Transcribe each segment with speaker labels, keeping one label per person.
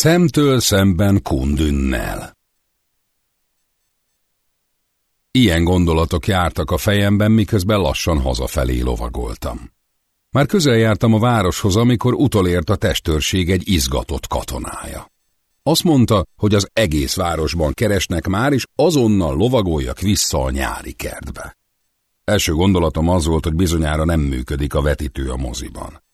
Speaker 1: Szemtől szemben Kundünnel. Ilyen gondolatok jártak a fejemben, miközben lassan hazafelé lovagoltam. Már közel jártam a városhoz, amikor utolért a testőrség egy izgatott katonája. Azt mondta, hogy az egész városban keresnek már, és azonnal lovagoljak vissza a nyári kertbe. Első gondolatom az volt, hogy bizonyára nem működik a vetítő a moziban.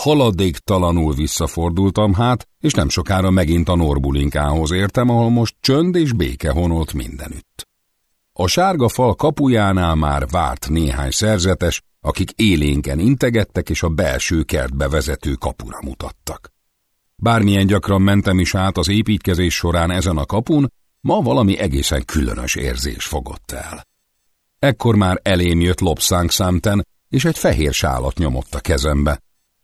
Speaker 1: Haladéktalanul visszafordultam hát, és nem sokára megint a Norbulinkához értem, ahol most csönd és béke honolt mindenütt. A sárga fal kapujánál már várt néhány szerzetes, akik élénken integettek és a belső kertbe vezető kapura mutattak. Bármilyen gyakran mentem is át az építkezés során ezen a kapun, ma valami egészen különös érzés fogott el. Ekkor már elém jött lopszánk számten, és egy fehér sálat nyomott a kezembe.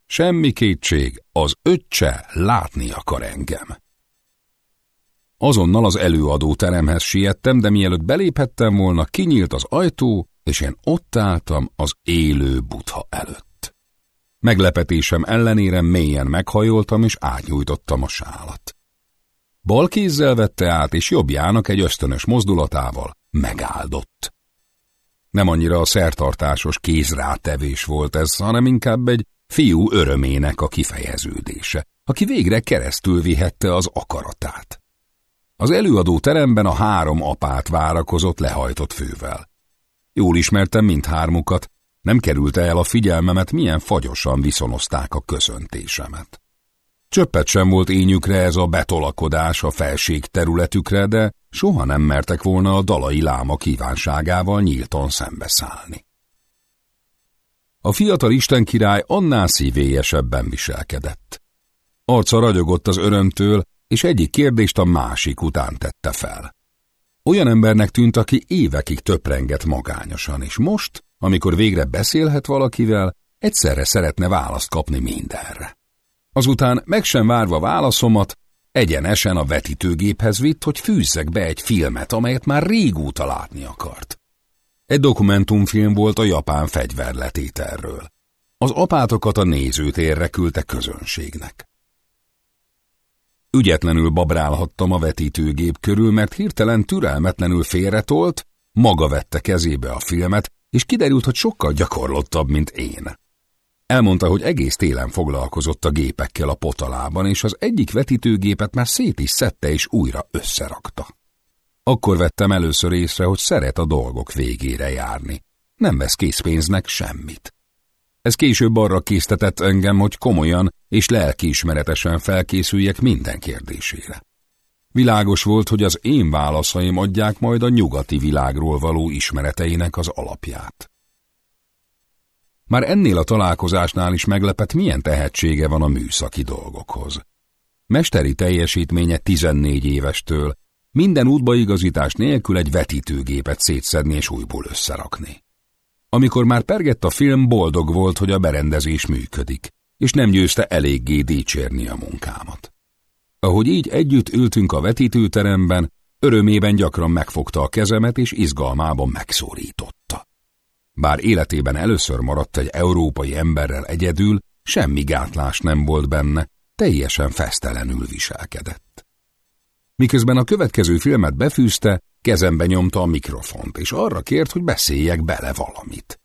Speaker 1: Semmi kétség, az öccse látni akar engem. Azonnal az előadó teremhez siettem, de mielőtt beléphettem volna, kinyílt az ajtó, és én ott álltam az élő butha előtt. Meglepetésem ellenére mélyen meghajoltam, és átnyújtottam a sálat. Bal kézzel vette át, és jobbjának egy ösztönös mozdulatával megáldott. Nem annyira a szertartásos kézrátevés volt ez, hanem inkább egy fiú örömének a kifejeződése, aki végre keresztül vihette az akaratát. Az előadó teremben a három apát várakozott lehajtott fővel. Jól ismertem mindhármukat, nem került el a figyelmemet, milyen fagyosan viszonozták a köszöntésemet. Csöppet sem volt ényükre ez a betolakodás a felség területükre, de soha nem mertek volna a dalai láma kívánságával nyíltan szembeszállni. A fiatal istenkirály annál szívélyesebben viselkedett. Arca ragyogott az örömtől, és egyik kérdést a másik után tette fel. Olyan embernek tűnt, aki évekig töprengett magányosan, és most, amikor végre beszélhet valakivel, egyszerre szeretne választ kapni mindenre. Azután meg sem várva válaszomat, egyenesen a vetítőgéphez vitt, hogy fűzzek be egy filmet, amelyet már régóta látni akart. Egy dokumentumfilm volt a japán fegyverletételről. Az apátokat a nézőtérre küldte közönségnek. Ügyetlenül babrálhattam a vetítőgép körül, mert hirtelen türelmetlenül félretolt, maga vette kezébe a filmet, és kiderült, hogy sokkal gyakorlottabb, mint én. Elmondta, hogy egész télen foglalkozott a gépekkel a potalában, és az egyik vetítőgépet már szét is szedte és újra összerakta. Akkor vettem először észre, hogy szeret a dolgok végére járni. Nem vesz készpénznek semmit. Ez később arra késztetett engem, hogy komolyan és lelkiismeretesen felkészüljek minden kérdésére. Világos volt, hogy az én válaszaim adják majd a nyugati világról való ismereteinek az alapját. Már ennél a találkozásnál is meglepett, milyen tehetsége van a műszaki dolgokhoz. Mesteri teljesítménye 14 évestől, minden útbaigazítás nélkül egy vetítőgépet szétszedni és újból összerakni. Amikor már pergett a film, boldog volt, hogy a berendezés működik, és nem győzte eléggé dicsérni a munkámat. Ahogy így együtt ültünk a vetítőteremben, örömében gyakran megfogta a kezemet, és izgalmában megszólította. Bár életében először maradt egy európai emberrel egyedül, semmi gátlás nem volt benne, teljesen fesztelenül viselkedett. Miközben a következő filmet befűzte, kezembe nyomta a mikrofont, és arra kért, hogy beszéljek bele valamit.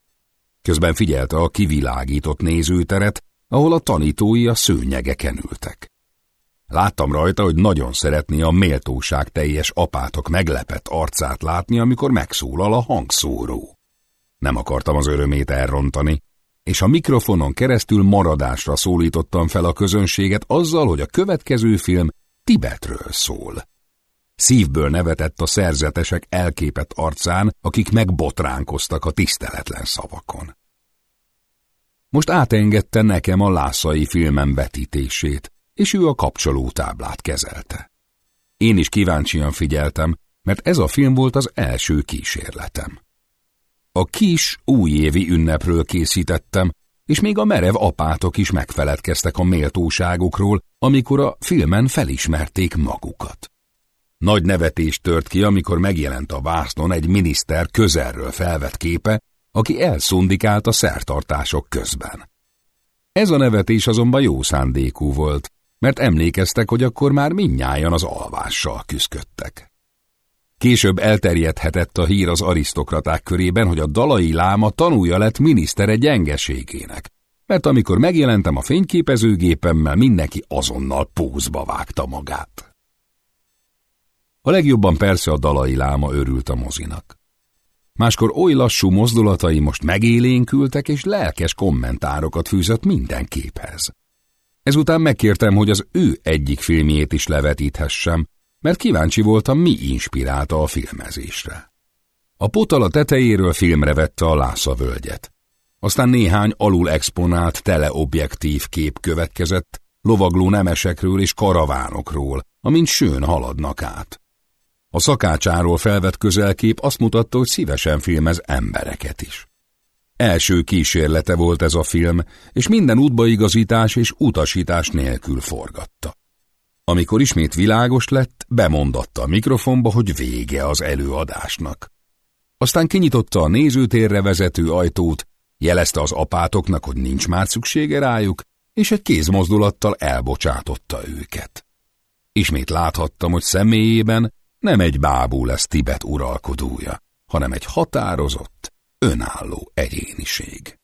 Speaker 1: Közben figyelte a kivilágított nézőteret, ahol a tanítói a szőnyegeken ültek. Láttam rajta, hogy nagyon szeretné a méltóság teljes apátok meglepett arcát látni, amikor megszólal a hangszóró. Nem akartam az örömét elrontani, és a mikrofonon keresztül maradásra szólítottam fel a közönséget azzal, hogy a következő film Tibetről szól. Szívből nevetett a szerzetesek elképett arcán, akik megbotránkoztak a tiszteletlen szavakon. Most átengedte nekem a lászai filmem vetítését, és ő a kapcsolótáblát kezelte. Én is kíváncsian figyeltem, mert ez a film volt az első kísérletem. A kis újévi ünnepről készítettem, és még a merev apátok is megfeledkeztek a méltóságukról, amikor a filmen felismerték magukat. Nagy nevetés tört ki, amikor megjelent a vásznon egy miniszter közelről felvett képe, aki elszundikált a szertartások közben. Ez a nevetés azonban jó szándékú volt, mert emlékeztek, hogy akkor már minnyájan az alvással küzdöttek. Később elterjedhetett a hír az arisztokraták körében, hogy a dalai láma tanúja lett minisztere gyengeségének, mert amikor megjelentem a fényképezőgépemmel, mindenki azonnal pózba vágta magát. A legjobban persze a dalai láma örült a mozinak. Máskor oly lassú mozdulatai most megélénkültek, és lelkes kommentárokat fűzött minden képhez. Ezután megkértem, hogy az ő egyik filmjét is levetíthessem, mert kíváncsi voltam, mi inspirálta a filmezésre. A potala tetejéről filmre vette a Lásza völgyet. Aztán néhány alul exponált teleobjektív kép következett, lovagló nemesekről és karavánokról, amint sőn haladnak át. A szakácsáról felvett közelkép azt mutatta, hogy szívesen filmez embereket is. Első kísérlete volt ez a film, és minden útbaigazítás és utasítás nélkül forgatta. Amikor ismét világos lett, bemondatta a mikrofonba, hogy vége az előadásnak. Aztán kinyitotta a nézőtérre vezető ajtót, jelezte az apátoknak, hogy nincs már szüksége rájuk, és egy kézmozdulattal elbocsátotta őket. Ismét láthattam, hogy személyében nem egy bábú lesz Tibet uralkodója, hanem egy határozott, önálló egyéniség.